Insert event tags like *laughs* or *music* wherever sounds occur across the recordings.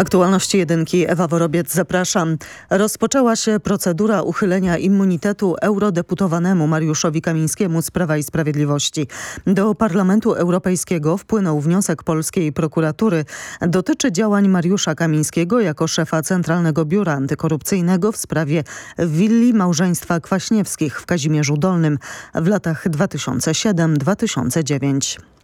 Aktualności jedynki Ewa Worobiec zapraszam. Rozpoczęła się procedura uchylenia immunitetu eurodeputowanemu Mariuszowi Kamińskiemu z Prawa i Sprawiedliwości. Do Parlamentu Europejskiego wpłynął wniosek polskiej prokuratury. Dotyczy działań Mariusza Kamińskiego jako szefa Centralnego Biura Antykorupcyjnego w sprawie willi małżeństwa Kwaśniewskich w Kazimierzu Dolnym w latach 2007-2009.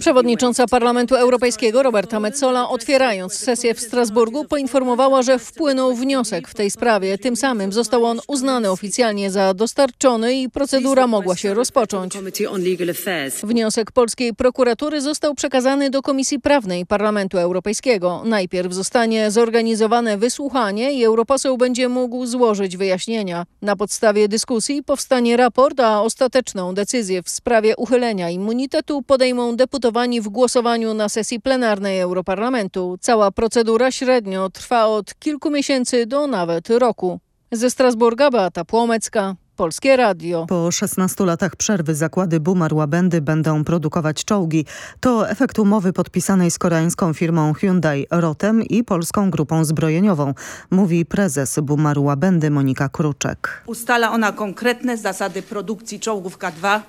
Przewodnicząca Parlamentu Europejskiego Roberta Metzola otwierając sesję w Strasburgu poinformowała, że wpłynął wniosek w tej sprawie. Tym samym został on uznany oficjalnie za dostarczony i procedura mogła się rozpocząć. Wniosek polskiej prokuratury został przekazany do Komisji Prawnej Parlamentu Europejskiego. Najpierw zostanie zorganizowane wysłuchanie i europoseł będzie mógł złożyć wyjaśnienia. Na podstawie dyskusji powstanie raport, a ostateczną decyzję w sprawie uchylenia immunitetu podejmą deputowani w głosowaniu na sesji plenarnej Europarlamentu. Cała procedura średnio trwa od kilku miesięcy do nawet roku. Ze Strasburga Beata Płomecka. Polskie Radio. Po 16 latach przerwy zakłady Bumar Łabędy będą produkować czołgi. To efekt umowy podpisanej z koreańską firmą Hyundai Rotem i polską grupą zbrojeniową, mówi prezes Bumar Łabędy Monika Kruczek. Ustala ona konkretne zasady produkcji czołgów K2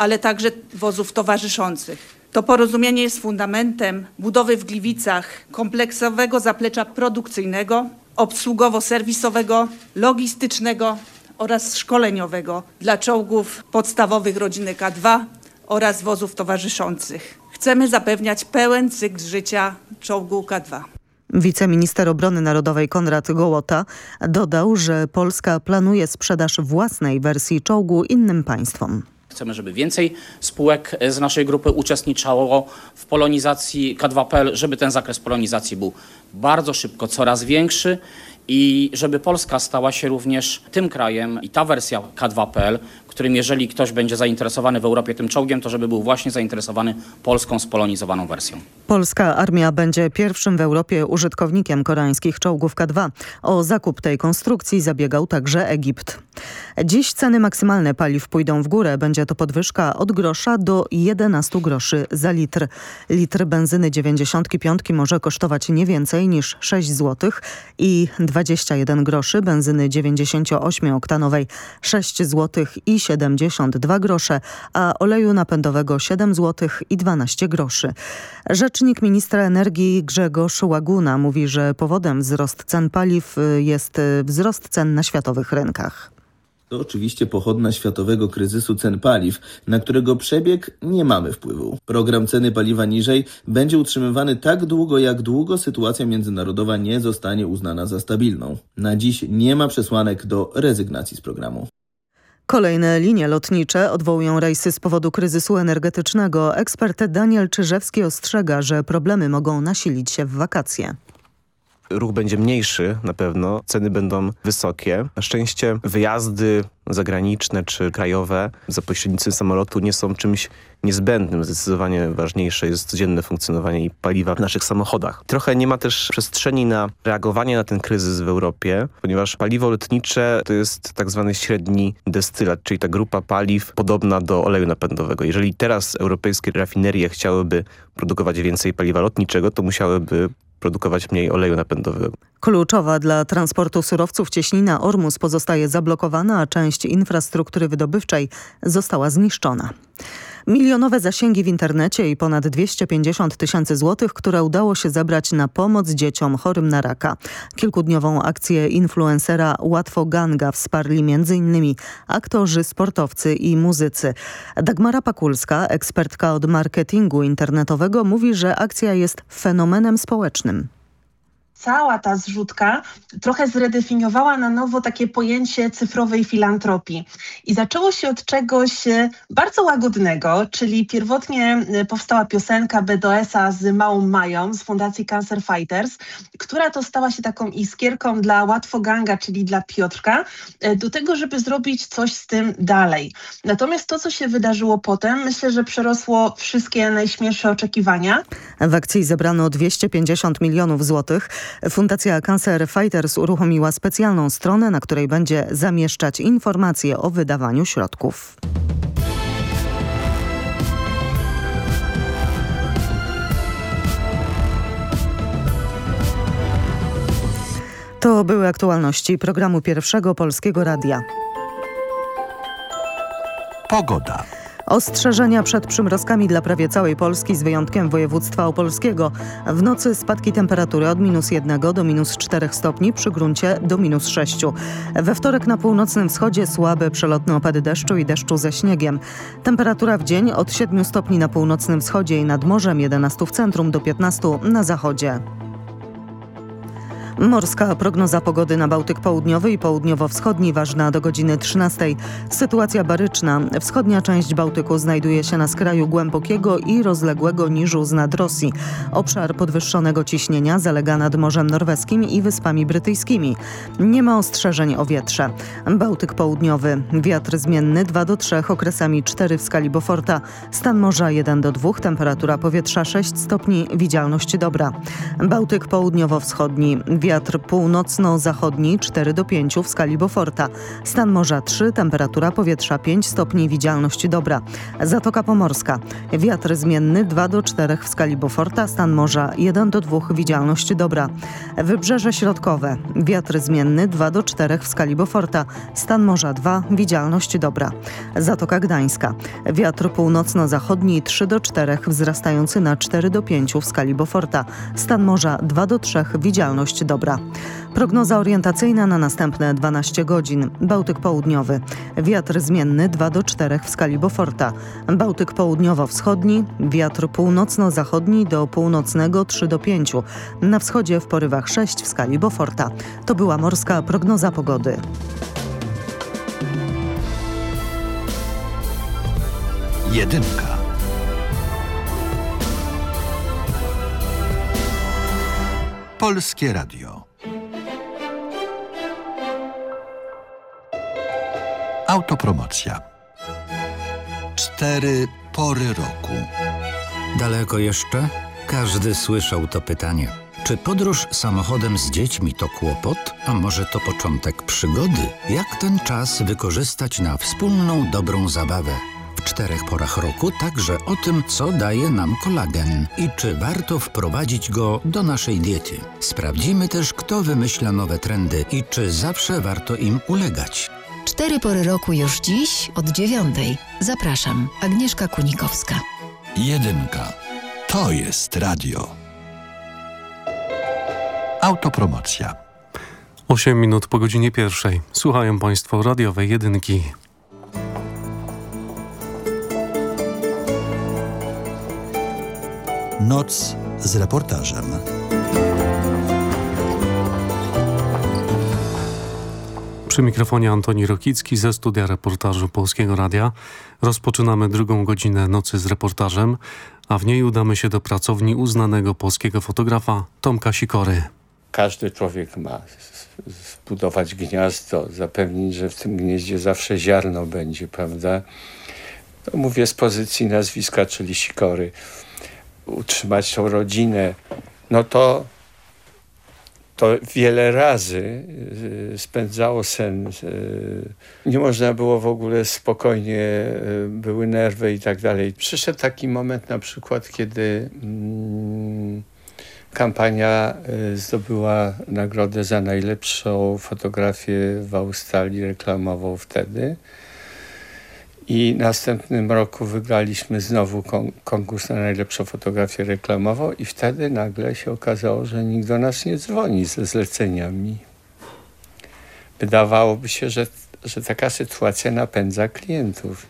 ale także wozów towarzyszących. To porozumienie jest fundamentem budowy w Gliwicach kompleksowego zaplecza produkcyjnego, obsługowo-serwisowego, logistycznego oraz szkoleniowego dla czołgów podstawowych rodziny K2 oraz wozów towarzyszących. Chcemy zapewniać pełen cykl życia czołgu K2. Wiceminister Obrony Narodowej Konrad Gołota dodał, że Polska planuje sprzedaż własnej wersji czołgu innym państwom. Chcemy, żeby więcej spółek z naszej grupy uczestniczyło w polonizacji K2PL, żeby ten zakres polonizacji był bardzo szybko coraz większy i żeby Polska stała się również tym krajem i ta wersja K2PL, którym jeżeli ktoś będzie zainteresowany w Europie tym czołgiem, to żeby był właśnie zainteresowany polską spolonizowaną wersją. Polska armia będzie pierwszym w Europie użytkownikiem koreańskich czołgów K2. O zakup tej konstrukcji zabiegał także Egipt. Dziś ceny maksymalne paliw pójdą w górę. Będzie to podwyżka od grosza do 11 groszy za litr. Litr benzyny 95 może kosztować nie więcej niż 6 zł i 21 groszy benzyny 98-oktanowej 6 zł i 72 grosze, a oleju napędowego 7 zł i 12 groszy. Rzecznik ministra energii Grzegorz Łaguna mówi, że powodem wzrost cen paliw jest wzrost cen na światowych rynkach. To oczywiście pochodna światowego kryzysu cen paliw, na którego przebieg nie mamy wpływu. Program ceny paliwa niżej będzie utrzymywany tak długo, jak długo sytuacja międzynarodowa nie zostanie uznana za stabilną. Na dziś nie ma przesłanek do rezygnacji z programu. Kolejne linie lotnicze odwołują rejsy z powodu kryzysu energetycznego. Ekspert Daniel Czyżewski ostrzega, że problemy mogą nasilić się w wakacje ruch będzie mniejszy na pewno, ceny będą wysokie. Na szczęście wyjazdy zagraniczne czy krajowe za pośrednictwem samolotu nie są czymś niezbędnym. Zdecydowanie ważniejsze jest codzienne funkcjonowanie i paliwa w naszych samochodach. Trochę nie ma też przestrzeni na reagowanie na ten kryzys w Europie, ponieważ paliwo lotnicze to jest tak zwany średni destylat, czyli ta grupa paliw podobna do oleju napędowego. Jeżeli teraz europejskie rafinerie chciałyby produkować więcej paliwa lotniczego, to musiałyby produkować mniej oleju napędowego. Kluczowa dla transportu surowców cieśnina Ormus pozostaje zablokowana, a część infrastruktury wydobywczej została zniszczona. Milionowe zasięgi w internecie i ponad 250 tysięcy złotych, które udało się zebrać na pomoc dzieciom chorym na raka. Kilkudniową akcję influencera Łatwo Ganga wsparli m.in. aktorzy, sportowcy i muzycy. Dagmara Pakulska, ekspertka od marketingu internetowego, mówi, że akcja jest fenomenem społecznym cała ta zrzutka trochę zredefiniowała na nowo takie pojęcie cyfrowej filantropii. I zaczęło się od czegoś e, bardzo łagodnego, czyli pierwotnie e, powstała piosenka BDS-a z Małą Mają z Fundacji Cancer Fighters, która to stała się taką iskierką dla Łatwoganga, czyli dla Piotrka, e, do tego, żeby zrobić coś z tym dalej. Natomiast to, co się wydarzyło potem, myślę, że przerosło wszystkie najśmielsze oczekiwania. W akcji zebrano 250 milionów złotych. Fundacja Cancer Fighters uruchomiła specjalną stronę, na której będzie zamieszczać informacje o wydawaniu środków. To były aktualności programu Pierwszego Polskiego Radia. Pogoda. Ostrzeżenia przed przymrozkami dla prawie całej Polski z wyjątkiem województwa opolskiego. W nocy spadki temperatury od minus 1 do minus 4 stopni, przy gruncie do minus 6. We wtorek na północnym wschodzie słabe przelotne opady deszczu i deszczu ze śniegiem. Temperatura w dzień od 7 stopni na północnym wschodzie i nad morzem, 11 w centrum do 15 na zachodzie. Morska prognoza pogody na Bałtyk Południowy i Południowo-Wschodni ważna do godziny 13. Sytuacja baryczna. Wschodnia część Bałtyku znajduje się na skraju głębokiego i rozległego niżu z nad Rosji. Obszar podwyższonego ciśnienia zalega nad Morzem Norweskim i Wyspami Brytyjskimi. Nie ma ostrzeżeń o wietrze. Bałtyk Południowy. Wiatr zmienny 2 do 3, okresami 4 w skali Beauforta. Stan morza 1 do 2, temperatura powietrza 6 stopni, widzialność dobra. Bałtyk Południowo-Wschodni. Wiatr północno-zachodni 4 do 5 w skali Beauforta. Stan morza 3, temperatura powietrza 5 stopni, widzialność dobra. Zatoka Pomorska. Wiatr zmienny 2 do 4 w skali Beauforta, stan morza 1 do 2, widzialność dobra. Wybrzeże Środkowe. Wiatr zmienny 2 do 4 w skali Beauforta, stan morza 2, widzialność dobra. Zatoka Gdańska. Wiatr północno-zachodni 3 do 4, wzrastający na 4 do 5 w skali Beauforta, stan morza 2 do 3, widzialność dobra. Prognoza orientacyjna na następne 12 godzin. Bałtyk południowy. Wiatr zmienny 2 do 4 w skali Beauforta. Bałtyk południowo-wschodni. Wiatr północno-zachodni do północnego 3 do 5. Na wschodzie w porywach 6 w skali Beauforta. To była morska prognoza pogody. Jedynka. Polskie Radio. Autopromocja. Cztery pory roku. Daleko jeszcze? Każdy słyszał to pytanie. Czy podróż samochodem z dziećmi to kłopot, a może to początek przygody? Jak ten czas wykorzystać na wspólną dobrą zabawę? W czterech porach roku także o tym, co daje nam kolagen i czy warto wprowadzić go do naszej diety. Sprawdzimy też, kto wymyśla nowe trendy i czy zawsze warto im ulegać. Cztery pory roku już dziś od dziewiątej. Zapraszam, Agnieszka Kunikowska. Jedynka. To jest radio. Autopromocja. 8 minut po godzinie pierwszej. Słuchają Państwo radiowej jedynki. Noc z reportażem. Przy mikrofonie Antoni Rokicki ze studia reportażu Polskiego Radia. Rozpoczynamy drugą godzinę nocy z reportażem, a w niej udamy się do pracowni uznanego polskiego fotografa Tomka Sikory. Każdy człowiek ma zbudować gniazdo, zapewnić, że w tym gnieździe zawsze ziarno będzie, prawda? To mówię z pozycji nazwiska, czyli Sikory. Utrzymać tą rodzinę, no to to wiele razy y, spędzało sen. Y, nie można było w ogóle spokojnie, y, były nerwy i tak dalej. Przyszedł taki moment na przykład, kiedy mm, kampania zdobyła nagrodę za najlepszą fotografię w Australii reklamową wtedy. I następnym roku wygraliśmy znowu kon konkurs na najlepszą fotografię reklamową i wtedy nagle się okazało, że nikt do nas nie dzwoni ze zleceniami. Wydawałoby się, że, że taka sytuacja napędza klientów.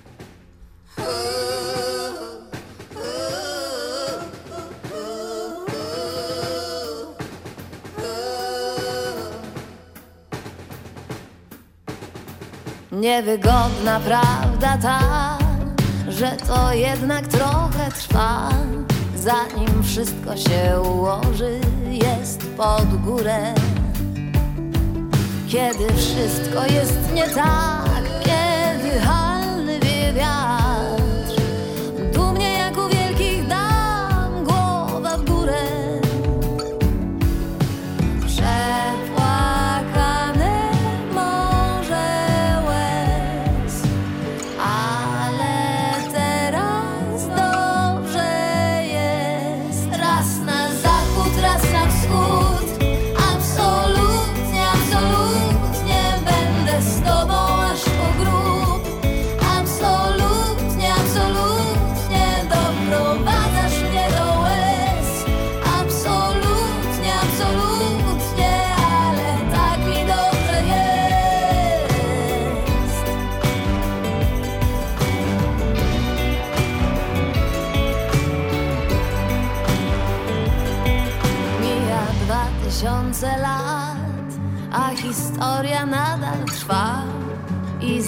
Niewygodna prawda ta, że to jednak trochę trwa, zanim wszystko się ułoży, jest pod górę. Kiedy wszystko jest nie tak, kiedy halny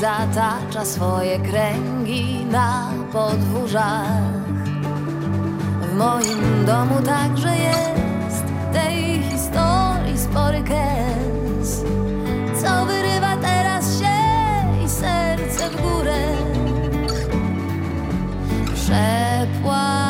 zatacza swoje kręgi na podwórzach. W moim domu także jest tej historii spory kęs, co wyrywa teraz się i serce w górę. Przepłakane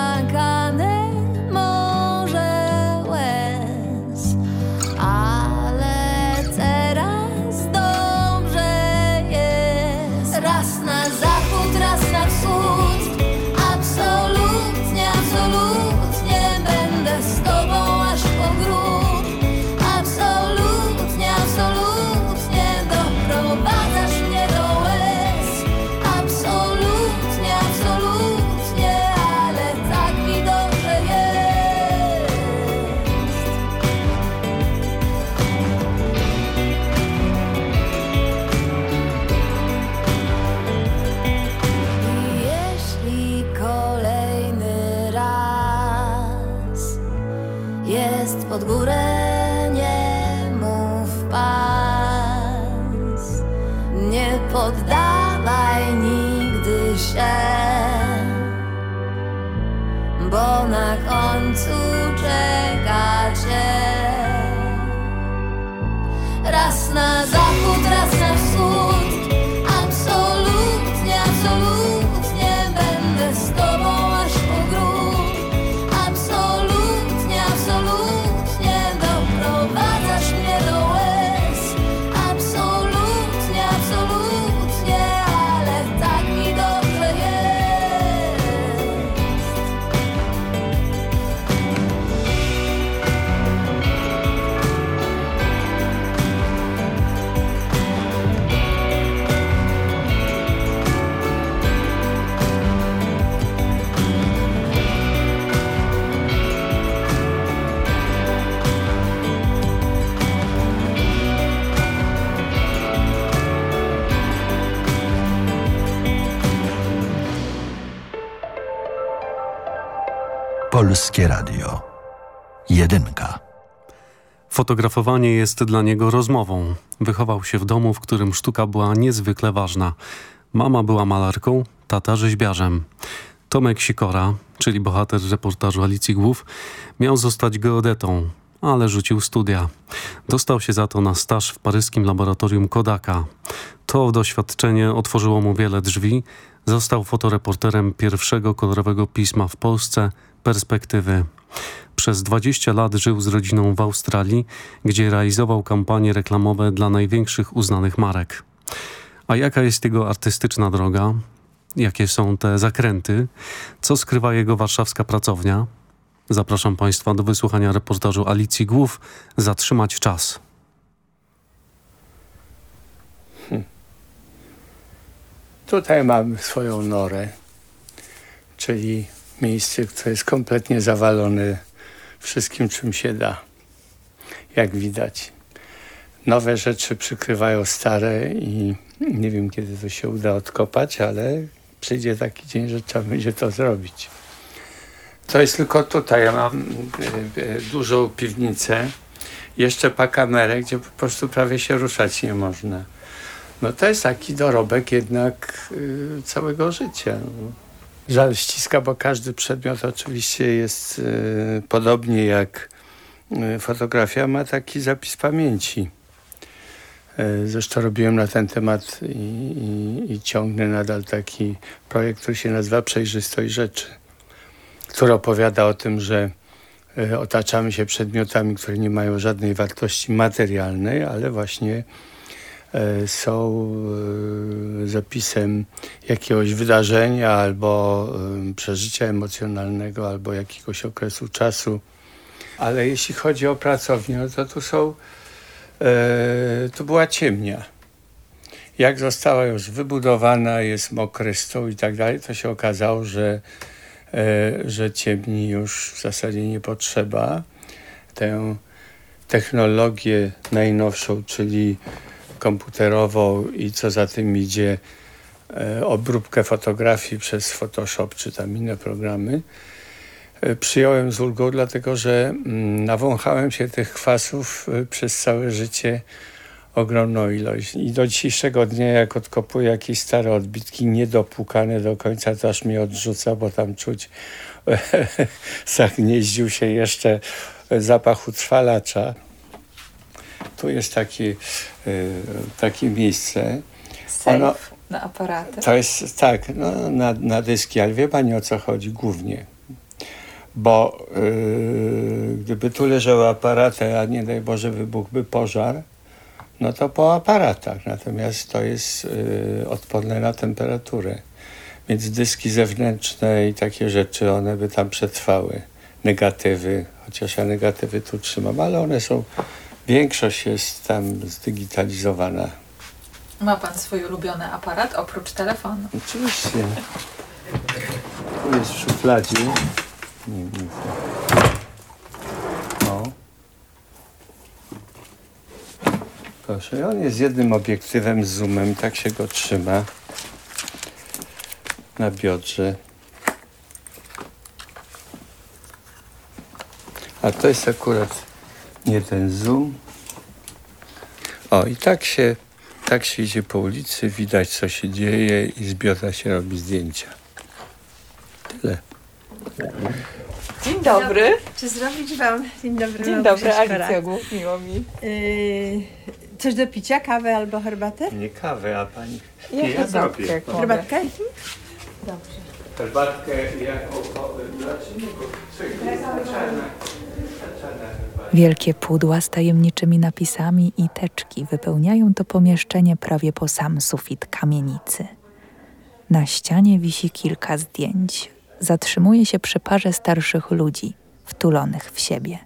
Polskie Radio. Jedynka. Fotografowanie jest dla niego rozmową. Wychował się w domu, w którym sztuka była niezwykle ważna. Mama była malarką, tata rzeźbiarzem. Tomek Sikora, czyli bohater reportażu Alicji Głów, miał zostać geodetą, ale rzucił studia. Dostał się za to na staż w paryskim laboratorium Kodaka. To doświadczenie otworzyło mu wiele drzwi. Został fotoreporterem pierwszego kolorowego pisma w Polsce Perspektywy. Przez 20 lat żył z rodziną w Australii, gdzie realizował kampanie reklamowe dla największych uznanych marek. A jaka jest jego artystyczna droga? Jakie są te zakręty? Co skrywa jego warszawska pracownia? Zapraszam Państwa do wysłuchania reportażu Alicji Głów Zatrzymać czas. Tutaj mamy swoją norę, czyli miejsce, które jest kompletnie zawalone wszystkim, czym się da. Jak widać. Nowe rzeczy przykrywają stare i nie wiem, kiedy to się uda odkopać, ale przyjdzie taki dzień, że trzeba będzie to zrobić. To jest tylko tutaj. Ja mam e, e, dużą piwnicę, jeszcze pa kamerę, gdzie po prostu prawie się ruszać nie można. No to jest taki dorobek jednak y, całego życia. Żal ściska, bo każdy przedmiot oczywiście jest y, podobnie jak y, fotografia, ma taki zapis pamięci. Y, Zresztą robiłem na ten temat i, i, i ciągnę nadal taki projekt, który się nazywa Przejrzystość Rzeczy, który opowiada o tym, że otaczamy się przedmiotami, które nie mają żadnej wartości materialnej, ale właśnie e, są e, zapisem jakiegoś wydarzenia albo e, przeżycia emocjonalnego, albo jakiegoś okresu czasu. Ale jeśli chodzi o pracownię, no to tu są, e, to była ciemnia. Jak została już wybudowana, jest mokry stół i tak dalej, to się okazało, że, e, że ciemni już w zasadzie nie potrzeba. Tę technologię najnowszą, czyli komputerową i co za tym idzie e, obróbkę fotografii przez Photoshop czy tam inne programy, e, przyjąłem z ulgą, dlatego że mm, nawąchałem się tych kwasów e, przez całe życie ogromną ilość. I do dzisiejszego dnia, jak odkopuję jakieś stare odbitki niedopłukane do końca, to aż mnie odrzuca, bo tam czuć *laughs* zagnieździł się jeszcze zapach utrwalacza. Tu jest takie, takie miejsce. Ono, na aparaty. To jest tak, no, na, na dyski, ale wie pani o co chodzi głównie. Bo yy, gdyby tu leżały aparaty, a nie daj Boże wybuchłby pożar, no to po aparatach. Natomiast to jest yy, odporne na temperaturę. Więc dyski zewnętrzne i takie rzeczy, one by tam przetrwały. Negatywy, chociaż ja negatywy tu trzymam, ale one są, większość jest tam zdigitalizowana. Ma pan swój ulubiony aparat oprócz telefonu? Oczywiście. Tu jest w szufladzie. Nie, nie. O. Proszę, on jest jednym obiektywem z zoomem, tak się go trzyma na biodrze. A to jest akurat nie ten zoom. O, i tak się tak się idzie po ulicy, widać co się dzieje i z biodra się robi zdjęcia. Tyle. Dzień dobry. Czy zrobić Wam... Dzień dobry. Dzień dobry, Alicja Głów, miło mi. Yy, coś do picia, kawę albo herbatę? Nie kawę, a pani... Ja, ja zrobię. Herbatkę? Dobrze. Herbatkę jako... Dlaczego? Wielkie pudła z tajemniczymi napisami i teczki wypełniają to pomieszczenie prawie po sam sufit kamienicy. Na ścianie wisi kilka zdjęć. Zatrzymuje się przy parze starszych ludzi, wtulonych w siebie.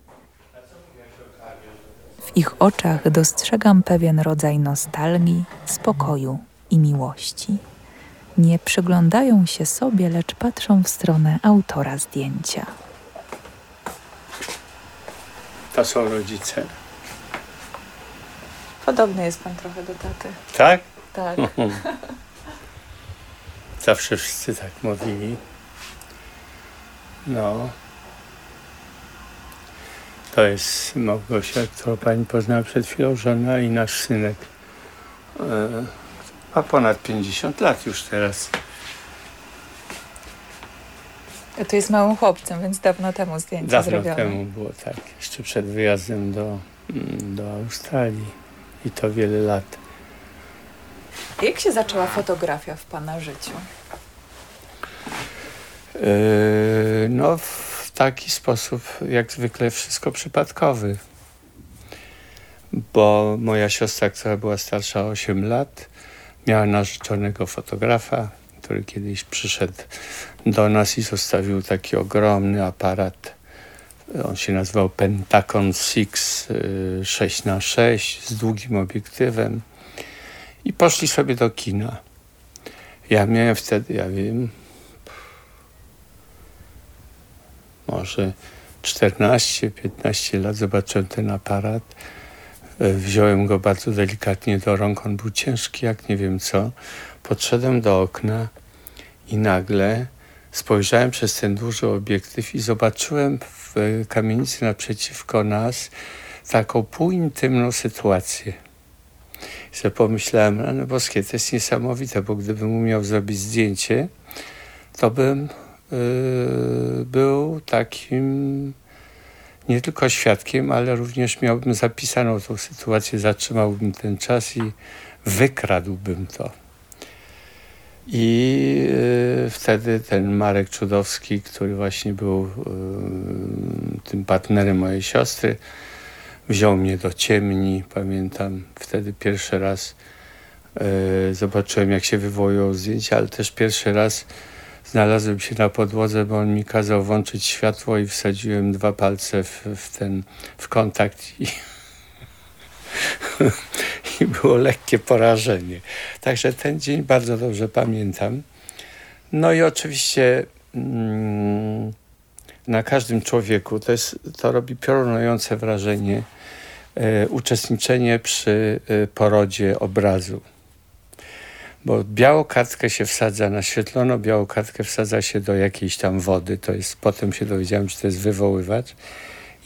W ich oczach dostrzegam pewien rodzaj nostalgii, spokoju i miłości. Nie przyglądają się sobie, lecz patrzą w stronę autora zdjęcia. To są rodzice. Podobny jest pan trochę do taty. Tak? Tak. *laughs* Zawsze wszyscy tak mówili. No. To jest Małgosia, którą pani poznała przed chwilą, żona i nasz synek. E, ma ponad 50 lat już teraz. To jest małym chłopcem, więc dawno temu zdjęcie Dawno zrobione. temu było tak, jeszcze przed wyjazdem do, mm, do Australii i to wiele lat. Jak się zaczęła fotografia w pana życiu? Yy, no w taki sposób, jak zwykle wszystko przypadkowy. Bo moja siostra, która była starsza o 8 lat, miała narzeczonego fotografa, który kiedyś przyszedł do nas i zostawił taki ogromny aparat. On się nazywał Pentacon 6 6 na 6 z długim obiektywem i poszli sobie do kina. Ja miałem wtedy, ja wiem, może 14-15 lat zobaczyłem ten aparat. Wziąłem go bardzo delikatnie do rąk, on był ciężki jak nie wiem co. Podszedłem do okna i nagle spojrzałem przez ten duży obiektyw i zobaczyłem w kamienicy naprzeciwko nas taką półintymną sytuację. Sobie pomyślałem, no boskie, to jest niesamowite, bo gdybym umiał zrobić zdjęcie, to bym yy, był takim nie tylko świadkiem, ale również miałbym zapisaną tą sytuację, zatrzymałbym ten czas i wykradłbym to. I y, wtedy ten Marek Czudowski, który właśnie był y, tym partnerem mojej siostry, wziął mnie do ciemni. Pamiętam wtedy pierwszy raz y, zobaczyłem, jak się wywołują zdjęcia, ale też pierwszy raz znalazłem się na podłodze, bo on mi kazał włączyć światło i wsadziłem dwa palce w, w ten w kontakt i *laughs* i było lekkie porażenie. Także ten dzień bardzo dobrze pamiętam. No i oczywiście mm, na każdym człowieku to, jest, to robi piorunujące wrażenie e, uczestniczenie przy e, porodzie obrazu. bo białą kartkę się wsadza, naświetlono białą kartkę wsadza się do jakiejś tam wody, to jest, potem się dowiedziałem, że to jest wywoływacz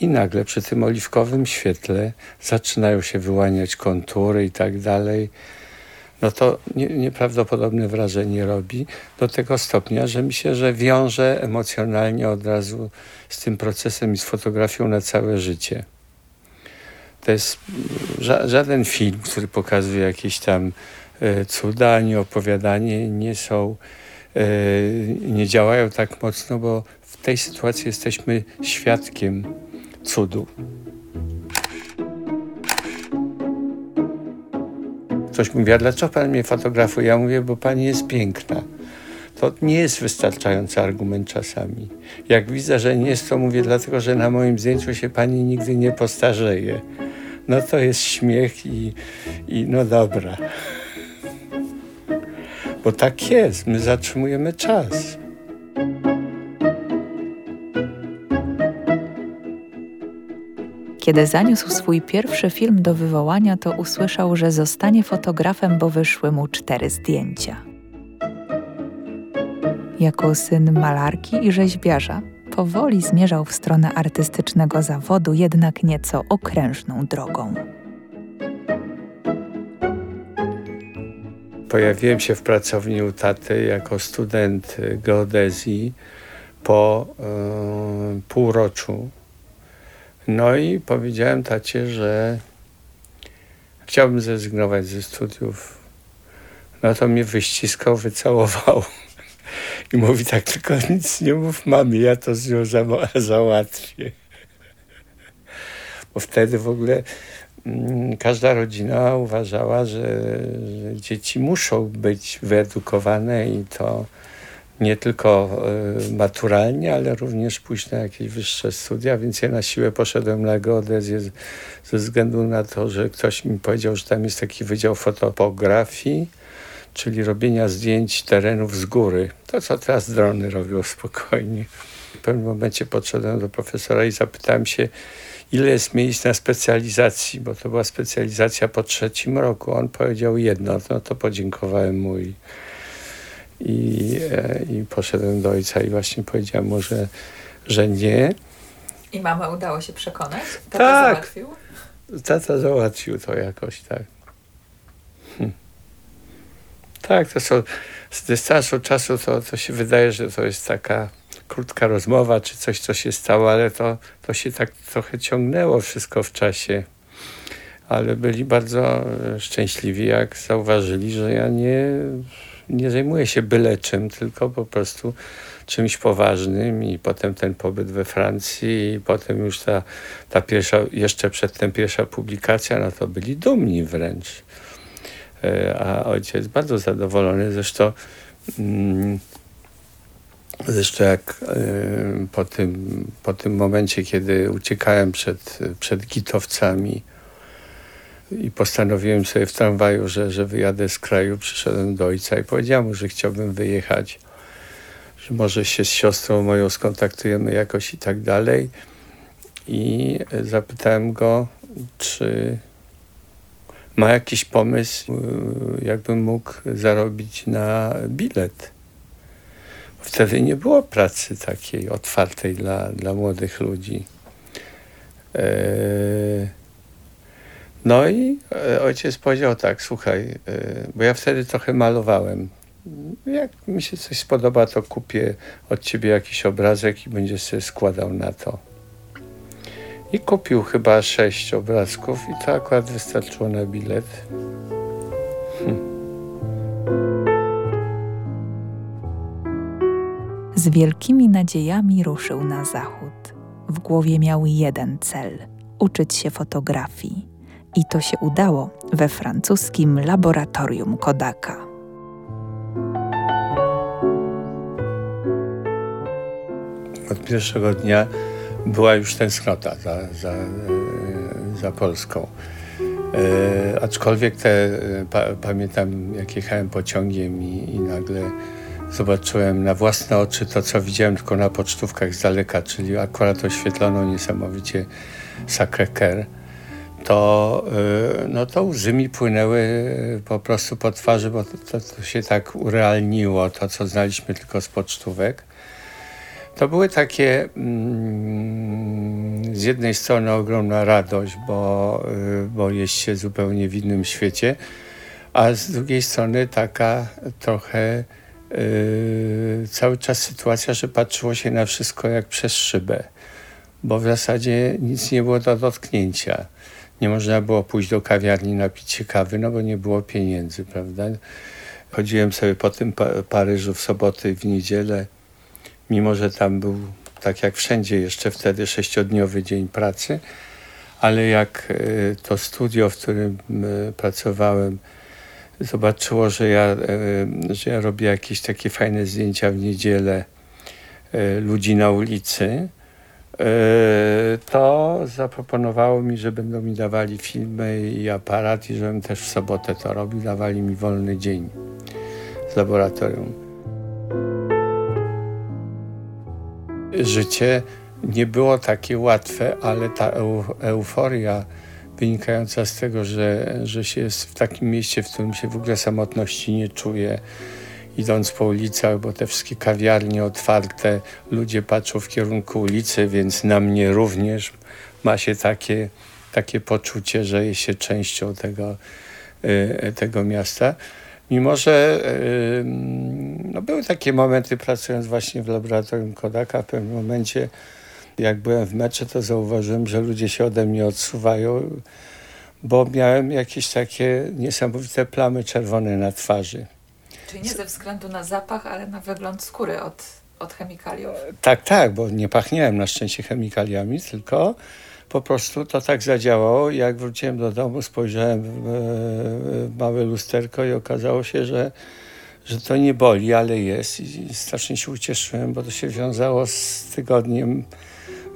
i nagle przy tym oliwkowym świetle zaczynają się wyłaniać kontury i tak dalej. No to nie, nieprawdopodobne wrażenie robi do tego stopnia, że myślę, że wiąże emocjonalnie od razu z tym procesem i z fotografią na całe życie. To jest ża żaden film, który pokazuje jakieś tam e, cuda, ani opowiadanie nie są, e, nie działają tak mocno, bo w tej sytuacji jesteśmy świadkiem cudu. Ktoś mówi, a dlaczego pan mnie fotografuje? Ja mówię, bo pani jest piękna. To nie jest wystarczający argument czasami. Jak widzę, że nie jest, to mówię, dlatego że na moim zdjęciu się pani nigdy nie postarzeje. No to jest śmiech i, i no dobra. Bo tak jest, my zatrzymujemy czas. Kiedy zaniósł swój pierwszy film do wywołania, to usłyszał, że zostanie fotografem, bo wyszły mu cztery zdjęcia. Jako syn malarki i rzeźbiarza powoli zmierzał w stronę artystycznego zawodu, jednak nieco okrężną drogą. Pojawiłem się w pracowni u taty jako student geodezji po yy, półroczu no i powiedziałem tacie, że chciałbym zrezygnować ze studiów. No to mnie wyściskał, wycałował. I mówi tak, tylko nic nie mów mamie, ja to z nią za załatwię. Bo wtedy w ogóle mm, każda rodzina uważała, że, że dzieci muszą być wyedukowane i to nie tylko y, maturalnie, ale również pójść na jakieś wyższe studia, więc ja na siłę poszedłem na geodezję ze względu na to, że ktoś mi powiedział, że tam jest taki wydział fotopografii, czyli robienia zdjęć terenów z góry. To, co teraz drony robią *laughs* spokojnie. W pewnym momencie podszedłem do profesora i zapytałem się, ile jest miejsc na specjalizacji, bo to była specjalizacja po trzecim roku. On powiedział jedno, no to podziękowałem mu i i, e, i poszedłem do ojca i właśnie powiedziałem mu, że, że nie. I mama udało się przekonać? Tata tak. załatwił? Tata załatwił to jakoś, tak. Hm. Tak, to są, z dystansu czasu to, to się wydaje, że to jest taka krótka rozmowa, czy coś, co się stało, ale to, to się tak trochę ciągnęło wszystko w czasie. Ale byli bardzo szczęśliwi, jak zauważyli, że ja nie nie zajmuję się byle czym, tylko po prostu czymś poważnym i potem ten pobyt we Francji i potem już ta, ta pierwsza, jeszcze przedtem pierwsza publikacja, no to byli dumni wręcz. E, a ojciec bardzo zadowolony, zresztą mm, Zresztą jak y, po, tym, po tym momencie, kiedy uciekałem przed, przed gitowcami, i postanowiłem sobie w tramwaju, że, że wyjadę z kraju. Przyszedłem do ojca i powiedziałem mu, że chciałbym wyjechać, że może się z siostrą moją skontaktujemy jakoś i tak dalej. I zapytałem go, czy ma jakiś pomysł, y, jakbym mógł zarobić na bilet. Wtedy nie było pracy takiej otwartej dla, dla młodych ludzi. Eee, no i e, ojciec powiedział tak, słuchaj, e, bo ja wtedy trochę malowałem. Jak mi się coś spodoba, to kupię od ciebie jakiś obrazek i będziesz sobie składał na to. I kupił chyba sześć obrazków i to akurat wystarczyło na bilet. Hm. Z wielkimi nadziejami ruszył na zachód. W głowie miał jeden cel uczyć się fotografii i to się udało we francuskim laboratorium Kodaka. Od pierwszego dnia była już tęsknota za, za, za Polską. E, aczkolwiek te, pa, pamiętam, jak jechałem pociągiem i, i nagle zobaczyłem na własne oczy to, co widziałem tylko na pocztówkach z daleka, czyli akurat oświetlono niesamowicie Sacré-Cœur to, y, no to łzy mi płynęły po prostu po twarzy, bo to, to, to się tak urealniło, to co znaliśmy tylko z pocztówek. To były takie mm, z jednej strony ogromna radość, bo, y, bo jest się zupełnie w innym świecie, a z drugiej strony taka trochę yy, cały czas sytuacja, że patrzyło się na wszystko jak przez szybę, bo w zasadzie nic nie było do dotknięcia. Nie można było pójść do kawiarni, napić się kawy, no bo nie było pieniędzy, prawda? Chodziłem sobie po tym Paryżu w soboty w niedzielę, mimo że tam był, tak jak wszędzie jeszcze wtedy, sześciodniowy dzień pracy, ale jak y, to studio, w którym y, pracowałem, zobaczyło, że ja, y, że ja robię jakieś takie fajne zdjęcia w niedzielę ludzi na ulicy, to zaproponowało mi, że będą mi dawali filmy i aparat i żebym też w sobotę to robił. Dawali mi wolny dzień z laboratorium. Życie nie było takie łatwe, ale ta eu, euforia wynikająca z tego, że, że się jest w takim mieście, w którym się w ogóle samotności nie czuje, idąc po ulicach, bo te wszystkie kawiarnie otwarte, ludzie patrzą w kierunku ulicy, więc na mnie również ma się takie, takie poczucie, że jest się częścią tego, y, tego miasta. Mimo, że y, no, były takie momenty pracując właśnie w laboratorium Kodaka, w pewnym momencie jak byłem w mecze, to zauważyłem, że ludzie się ode mnie odsuwają, bo miałem jakieś takie niesamowite plamy czerwone na twarzy. Czyli nie ze względu na zapach, ale na wygląd skóry od, od chemikaliów. Tak, tak, bo nie pachniałem na szczęście chemikaliami, tylko po prostu to tak zadziałało. Jak wróciłem do domu, spojrzałem w małe lusterko i okazało się, że, że to nie boli, ale jest. I strasznie się ucieszyłem, bo to się wiązało z tygodniem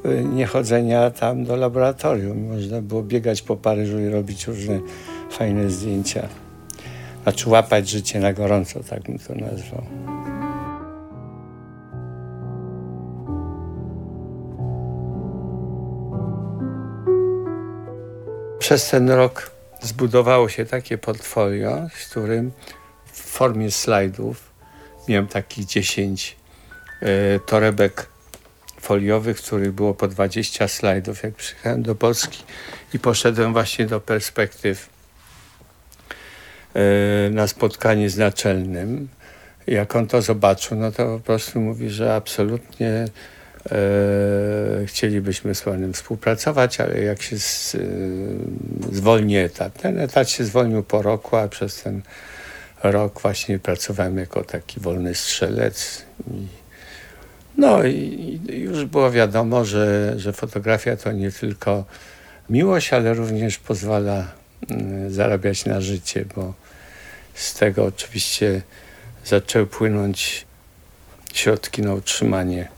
y, niechodzenia tam do laboratorium. Można było biegać po Paryżu i robić różne fajne zdjęcia. Znaczy łapać życie na gorąco, tak bym to nazwał. Przez ten rok zbudowało się takie portfolio, z którym w formie slajdów miałem takich 10 y, torebek foliowych, których było po 20 slajdów. Jak przyjechałem do Polski i poszedłem właśnie do perspektyw na spotkanie z naczelnym. Jak on to zobaczył, no to po prostu mówi, że absolutnie e, chcielibyśmy z panem współpracować, ale jak się z, e, zwolni etat. Ten etat się zwolnił po roku, a przez ten rok właśnie pracowałem jako taki wolny strzelec. I, no i, i już było wiadomo, że, że fotografia to nie tylko miłość, ale również pozwala mm, zarabiać na życie, bo z tego oczywiście zaczęły płynąć środki na utrzymanie.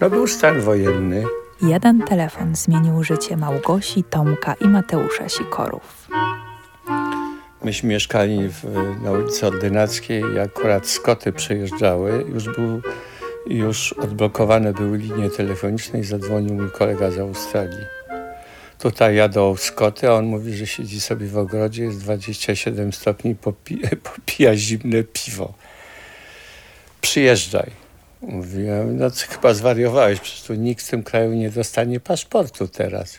No był stan wojenny. Jeden telefon zmienił życie Małgosi, Tomka i Mateusza Sikorów. Myśmy mieszkali w, na ulicy Ordynackiej i akurat Skoty przejeżdżały. Już, był, już odblokowane były linie telefoniczne i zadzwonił mój kolega z Australii. Tutaj jadą Skoty, a on mówi, że siedzi sobie w ogrodzie, jest 27 stopni, popi *laughs* popija zimne piwo. Przyjeżdżaj. Mówiłem, no chyba zwariowałeś, przecież tu nikt w tym kraju nie dostanie paszportu teraz.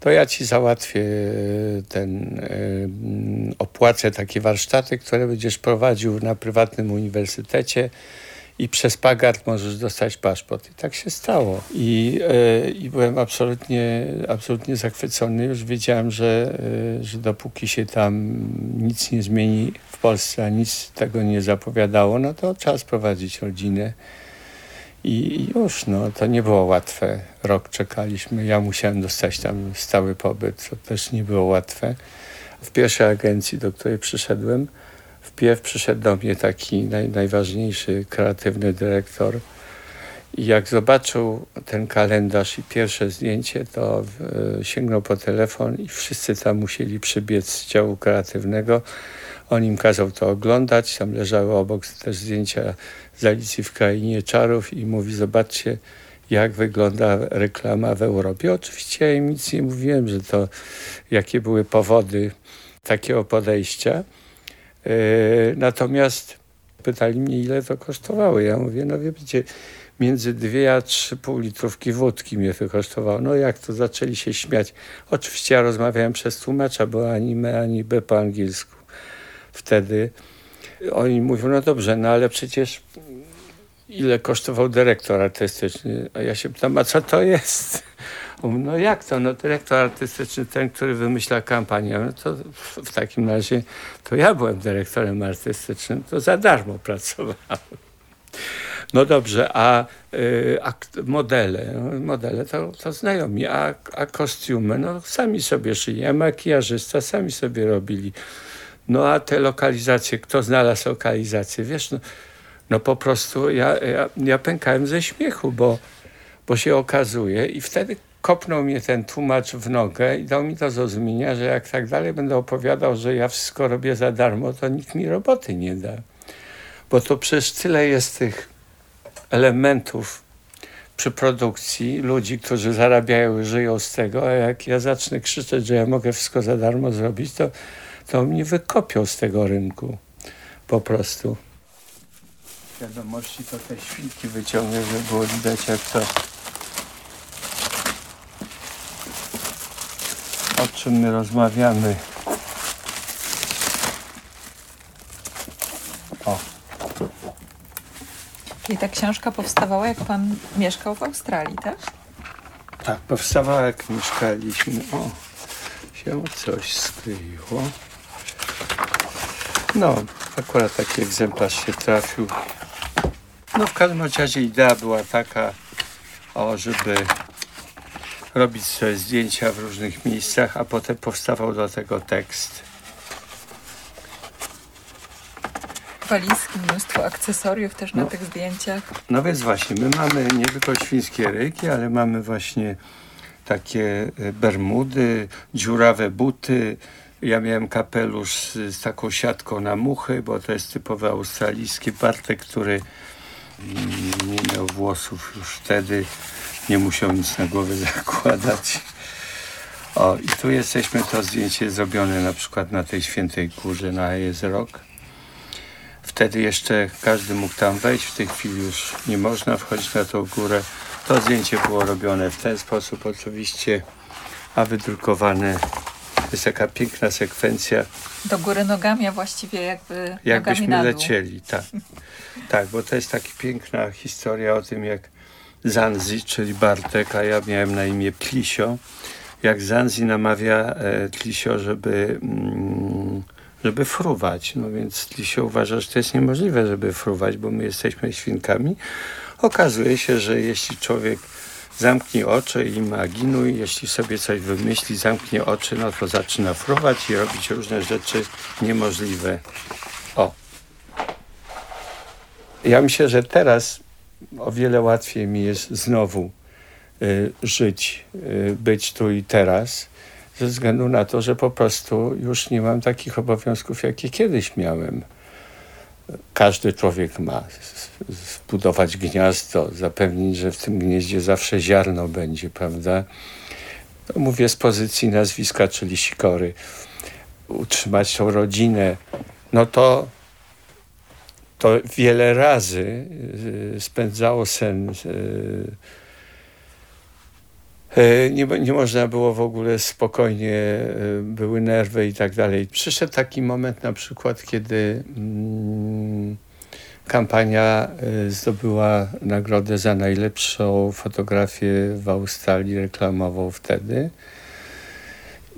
To ja ci załatwię e, ten, y, opłacę takie warsztaty, które będziesz prowadził na prywatnym uniwersytecie i przez pagat możesz dostać paszport. I tak się stało. I, e, i byłem absolutnie, absolutnie zachwycony. Już wiedziałem, że, e, że dopóki się tam nic nie zmieni w Polsce, a nic tego nie zapowiadało, no to trzeba sprowadzić rodzinę. I już, no, to nie było łatwe. Rok czekaliśmy. Ja musiałem dostać tam stały pobyt, to też nie było łatwe. W pierwszej agencji, do której przyszedłem, wpierw przyszedł do mnie taki naj, najważniejszy kreatywny dyrektor i jak zobaczył ten kalendarz i pierwsze zdjęcie, to e, sięgnął po telefon i wszyscy tam musieli przybiec z działu kreatywnego. On im kazał to oglądać. Tam leżały obok też zdjęcia z Alicji w Krainie Czarów i mówi, zobaczcie, jak wygląda reklama w Europie. Oczywiście ja im nic nie mówiłem, że to jakie były powody takiego podejścia. Yy, natomiast pytali mnie, ile to kosztowało. Ja mówię, no wiecie, między dwie a trzy pół litrówki wódki mnie to kosztowało. No jak to zaczęli się śmiać. Oczywiście ja rozmawiałem przez tłumacza, bo ani me, ani b po angielsku. Wtedy oni mówią, no dobrze, no ale przecież ile kosztował dyrektor artystyczny? A ja się pytam, a co to jest? No jak to? No dyrektor artystyczny, ten, który wymyśla kampanię. No to w takim razie to ja byłem dyrektorem artystycznym, to za darmo pracowałem. No dobrze, a, y, a modele, no, modele to, to znajomi, a, a kostiumy, no sami sobie szyli, a makijażysta sami sobie robili. No a te lokalizacje, kto znalazł lokalizację? Wiesz, no, no po prostu ja, ja, ja pękałem ze śmiechu, bo, bo się okazuje i wtedy kopnął mnie ten tłumacz w nogę i dał mi do zrozumienia, że jak tak dalej będę opowiadał, że ja wszystko robię za darmo, to nikt mi roboty nie da. Bo to przecież tyle jest tych elementów przy produkcji, ludzi, którzy zarabiają i żyją z tego, a jak ja zacznę krzyczeć, że ja mogę wszystko za darmo zrobić, to, to mnie wykopią z tego rynku. Po prostu. Wiadomości to te świnki wyciągnę, żeby było widać jak to o czym my rozmawiamy. O. Czyli ta książka powstawała, jak pan mieszkał w Australii, tak? Tak, powstawała jak mieszkaliśmy. O, się coś skleiło. No, akurat taki egzemplarz się trafił. No w każdym razie idea była taka, o, żeby robić sobie zdjęcia w różnych miejscach, a potem powstawał do tego tekst. Walizki, mnóstwo akcesoriów też No. na tych zdjęciach. No więc właśnie, my mamy nie tylko świńskie ryki, ale mamy właśnie takie e, bermudy, dziurawe buty. Ja miałem kapelusz z, z taką siatką na muchy, bo to jest typowy australijski Bartek, który mm, nie miał włosów już wtedy, nie musiał nic na głowę *laughs* zakładać. O, i tu jesteśmy, to zdjęcie zrobione na przykład na tej świętej górze na jest rok. Wtedy jeszcze każdy mógł tam wejść, w tej chwili już nie można wchodzić na tą górę. To zdjęcie było robione w ten sposób oczywiście, a wydrukowane jest taka piękna sekwencja, Do góry nogami, a właściwie jakby jakbyśmy lecieli. Tak. *laughs* tak, bo to jest taka piękna historia o tym, jak Zanzi, czyli Bartek, a ja miałem na imię Tlisio, jak Zanzi namawia e, Tlisio, żeby, mm, żeby fruwać. No więc Tlisio uważa, że to jest niemożliwe, żeby fruwać, bo my jesteśmy świnkami. Okazuje się, że jeśli człowiek zamknie oczy i imaginuj, jeśli sobie coś wymyśli, zamknie oczy, no to zaczyna fruwać i robić różne rzeczy niemożliwe. O. Ja myślę, że teraz o wiele łatwiej mi jest znowu y, żyć, y, być tu i teraz, ze względu na to, że po prostu już nie mam takich obowiązków, jakie kiedyś miałem. Każdy człowiek ma zbudować gniazdo, zapewnić, że w tym gnieździe zawsze ziarno będzie, prawda? To mówię z pozycji nazwiska, czyli sikory. Utrzymać tą rodzinę, no to to wiele razy y, spędzało sen. y, y, Nie, nie można było w ogóle spokojnie, były nerwy i tak dalej. Przyszedł taki moment na przykład, kiedy mm, kampania zdobyła nagrodę za najlepszą fotografię w Australii reklamową wtedy.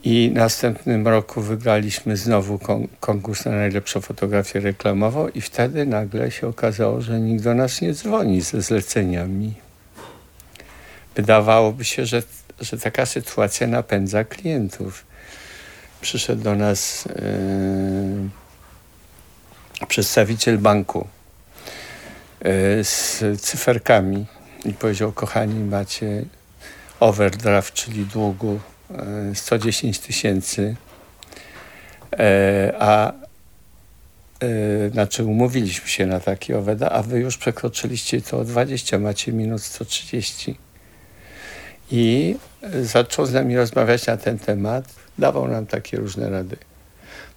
I następnym roku wygraliśmy znowu kon konkurs na najlepszą fotografię reklamową i wtedy nagle się okazało, że nikt do nas nie dzwoni ze zleceniami. Wydawałoby się, że, że taka sytuacja napędza klientów. Przyszedł do nas yy, przedstawiciel banku yy, z cyferkami i powiedział, kochani, macie overdraft, czyli długu 110 tysięcy, e, a, yy, znaczy umówiliśmy się na taki obiad, a wy już przekroczyliście to o 20, macie minut 130. I zaczął z nami rozmawiać na ten temat, dawał nam takie różne rady.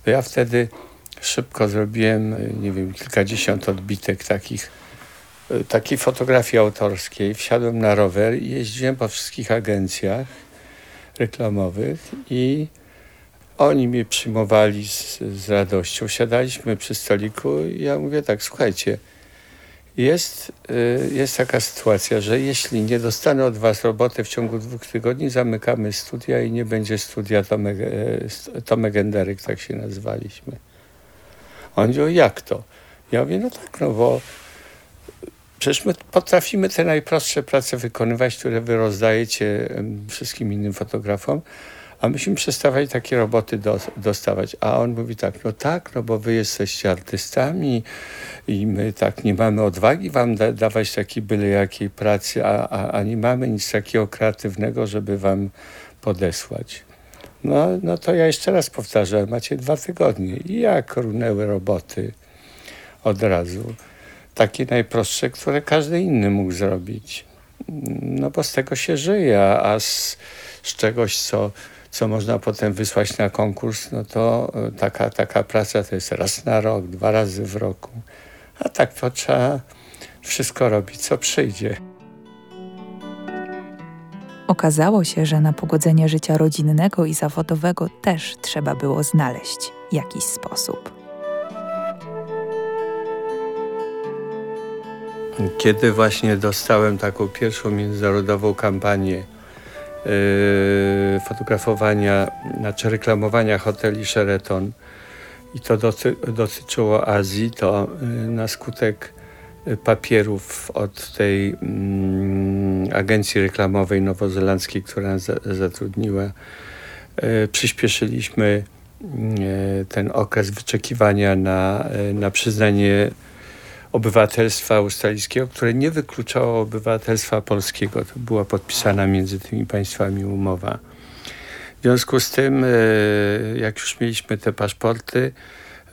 To ja wtedy szybko zrobiłem, nie wiem, kilkadziesiąt odbitek takich, takiej fotografii autorskiej. Wsiadłem na rower i jeździłem po wszystkich agencjach reklamowych i oni mnie przyjmowali z, z radością. Siadaliśmy przy stoliku i ja mówię tak, słuchajcie, jest, y, jest taka sytuacja, że jeśli nie dostanę od was roboty w ciągu dwóch tygodni, zamykamy studia i nie będzie studia Tomek, e, Tomek Enderyk, tak się nazwaliśmy. On mówi, jak to? Ja mówię, no tak, no bo przecież my potrafimy te najprostsze prace wykonywać, które wy rozdajecie wszystkim innym fotografom, a myśmy przestawali takie roboty do, dostawać. A on mówi tak, no tak, no bo wy jesteście artystami i my tak nie mamy odwagi wam da, dawać takiej byle jakiej pracy, a, a, a nie mamy nic takiego kreatywnego, żeby wam podesłać. No, no to ja jeszcze raz powtarzam, macie dwa tygodnie. I jak runęły roboty od razu. Takie najprostsze, które każdy inny mógł zrobić. No bo z tego się żyje, a z, z czegoś, co co można potem wysłać na konkurs, no to e, taka, taka praca to jest raz na rok, dwa razy w roku. A tak to trzeba wszystko robić, co przyjdzie. Okazało się, że na pogodzenie życia rodzinnego i zawodowego też trzeba było znaleźć jakiś sposób. Kiedy właśnie dostałem taką pierwszą międzynarodową kampanię Yy, fotografowania, znaczy reklamowania hoteli Sheraton i to doty, dotyczyło Azji, to yy, na skutek papierów od tej mm, agencji reklamowej nowozelandzkiej, która nas zatrudniła, yy, przyspieszyliśmy ten okres wyczekiwania na, na przyznanie obywatelstwa australijskiego, które nie wykluczało obywatelstwa polskiego. To była podpisana między tymi państwami umowa. W związku z tym, e, jak już mieliśmy te paszporty,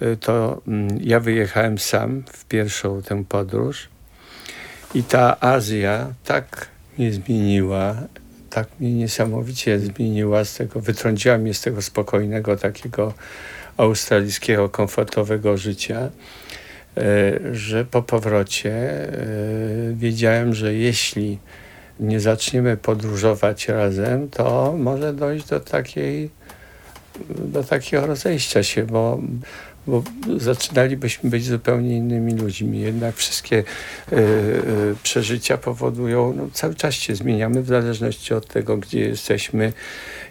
e, to mm, ja wyjechałem sam w pierwszą tę podróż i ta Azja tak mnie zmieniła, tak mnie niesamowicie zmieniła z tego, wytrąciła mnie z tego spokojnego, takiego australijskiego, komfortowego życia, że po powrocie e, wiedziałem, że jeśli nie zaczniemy podróżować razem, to może dojść do takiej do takiego rozejścia się, bo, bo zaczynalibyśmy być zupełnie innymi ludźmi. Jednak wszystkie y, y, przeżycia powodują, no, cały czas się zmieniamy w zależności od tego, gdzie jesteśmy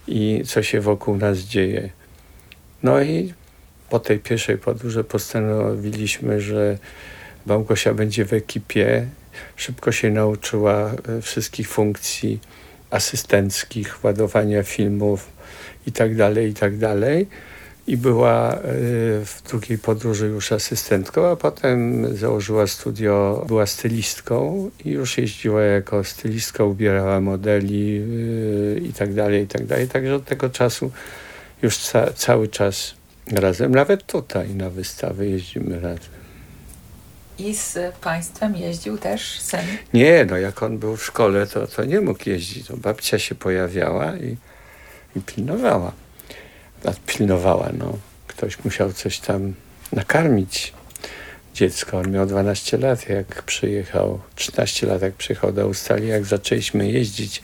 i co się wokół nas dzieje. No i po tej pierwszej podróży postanowiliśmy, że Małgosia będzie w ekipie. Szybko się nauczyła e, wszystkich funkcji asystenckich, ładowania filmów itd., tak itd. Tak I była e, w drugiej podróży już asystentką, a potem założyła studio, była stylistką i już jeździła jako stylistka, ubierała modeli itd., e, itd. Tak Także od tego czasu już ca cały czas razem. Nawet tutaj na wystawy jeździmy razem. I z państwem jeździł też syn? Nie, no jak on był w szkole, to, to nie mógł jeździć. To babcia się pojawiała i, i pilnowała. A pilnowała, no. Ktoś musiał coś tam nakarmić dziecko. On miał 12 lat, jak przyjechał, 13 lat, jak przyjechał do Australii. Jak zaczęliśmy jeździć,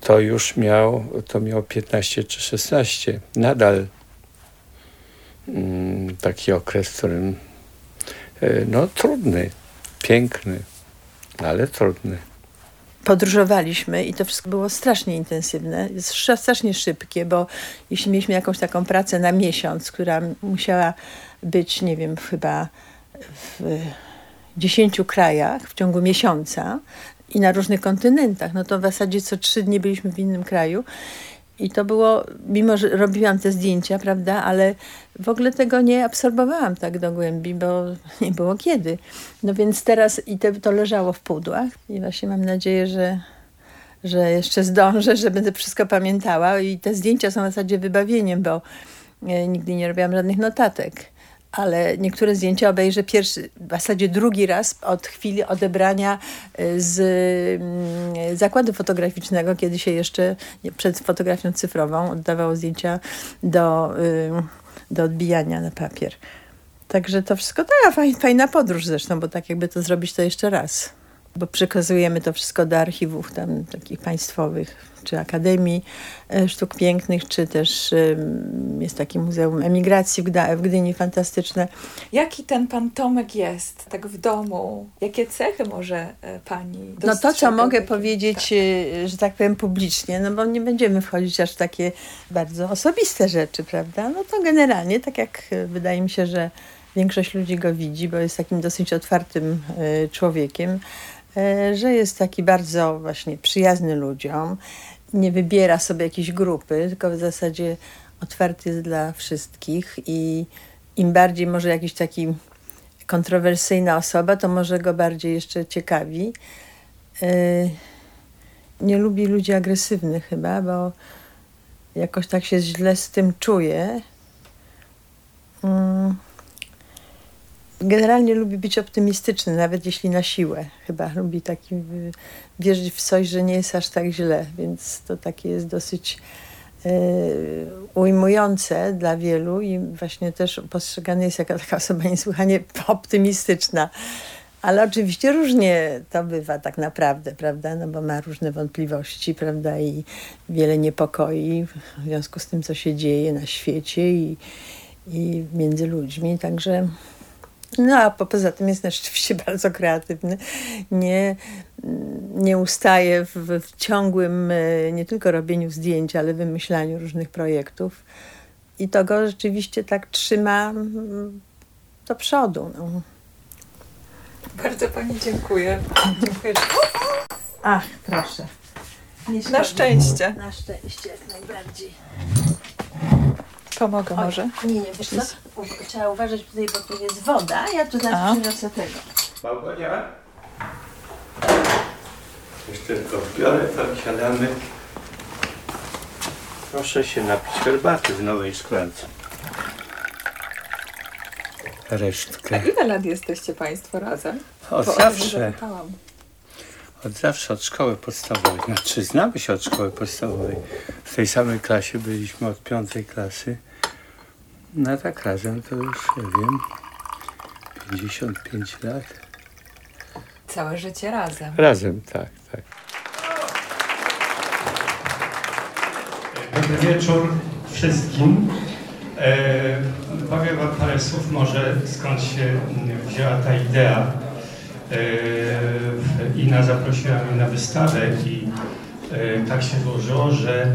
to już miał, to miał 15 czy 16. Nadal taki okres, w którym e, no trudny, piękny, ale trudny. Podróżowaliśmy i to wszystko było strasznie intensywne, strasznie szybkie, bo jeśli mieliśmy jakąś taką pracę na miesiąc, która musiała być, nie wiem, chyba w dziesięciu krajach w ciągu miesiąca i na różnych kontynentach, no to w zasadzie co trzy dni byliśmy w innym kraju i to było, mimo że robiłam te zdjęcia, prawda, ale w ogóle tego nie absorbowałam tak do głębi, bo *laughs* nie było kiedy. No więc teraz i te, to leżało w pudłach i właśnie mam nadzieję, że, że jeszcze zdążę, że będę wszystko pamiętała i te zdjęcia są w zasadzie wybawieniem, bo e, nigdy nie robiłam żadnych notatek. Ale niektóre zdjęcia obejrzę pierwszy, w zasadzie drugi raz od chwili odebrania y, z mm, zakładu fotograficznego, kiedy się jeszcze przed fotografią cyfrową oddawało zdjęcia do, y, do odbijania na papier. Także to wszystko taka fajna podróż zresztą, bo tak jakby to zrobić to jeszcze raz. Bo przekazujemy to wszystko do archiwów tam takich państwowych, czy Akademii e, Sztuk Pięknych, czy też jest takie Muzeum Emigracji w, Gdyni, fantastyczne. Jaki ten pan Tomek jest, tak w domu? Jakie cechy może e, pani No to, co mogę powiedzieć, tak. że tak powiem publicznie, no bo nie będziemy wchodzić aż w takie bardzo osobiste rzeczy, prawda? No to generalnie, tak jak wydaje mi się, że większość ludzi go widzi, bo jest takim dosyć otwartym człowiekiem, że jest taki bardzo właśnie przyjazny ludziom, nie wybiera sobie jakiejś grupy, tylko w zasadzie otwarty jest dla wszystkich i im bardziej może jakiś taki kontrowersyjna osoba, to może go bardziej jeszcze ciekawi. Nie lubi ludzi agresywnych chyba, bo jakoś tak się źle z tym czuje. Generalnie lubi być optymistyczny, nawet jeśli na siłę. Chyba lubi taki wierzyć w coś, że nie jest aż tak źle, więc to takie jest dosyć e, ujmujące dla wielu i właśnie też postrzegany jest jako taka osoba niesłychanie optymistyczna. Ale oczywiście różnie to bywa tak naprawdę, prawda? No bo ma różne wątpliwości, prawda? I wiele niepokoi w związku z tym, co się dzieje na świecie i, i między ludźmi. Także no a poza tym jest rzeczywiście *laughs* bardzo kreatywny. Nie, nie ustaje w, w, ciągłym e, nie tylko robieniu zdjęć, ale wymyślaniu różnych projektów. I to go rzeczywiście tak trzyma mm, do przodu. No. Bardzo pani dziękuję. dziękuję. Ach, proszę. Na szczęście. Na szczęście, jak najbardziej. Pomogę Oj, może? Nie, nie, wiesz co? Trzeba uważać tutaj, bo tu jest woda. Ja tu zaraz przyniosę tego. Małgonia? Już tylko biorę, to siadamy. Proszę się napić herbaty w nowej szklance. Resztkę. A ile lat jesteście Państwo razem? Od Bo zawsze. Od zawsze, od szkoły podstawowej. Znaczy, znamy się od szkoły podstawowej. W tej samej klasie byliśmy od piątej klasy. No tak razem to już, nie wiem, 55 lat. Całe życie razem. Razem, tak, tak. Dobry wieczór wszystkim. E, powiem wam parę słów może skąd się wzięła ta idea. E, Ina zaprosiła mnie na wystawę i e, tak się złożyło, że e,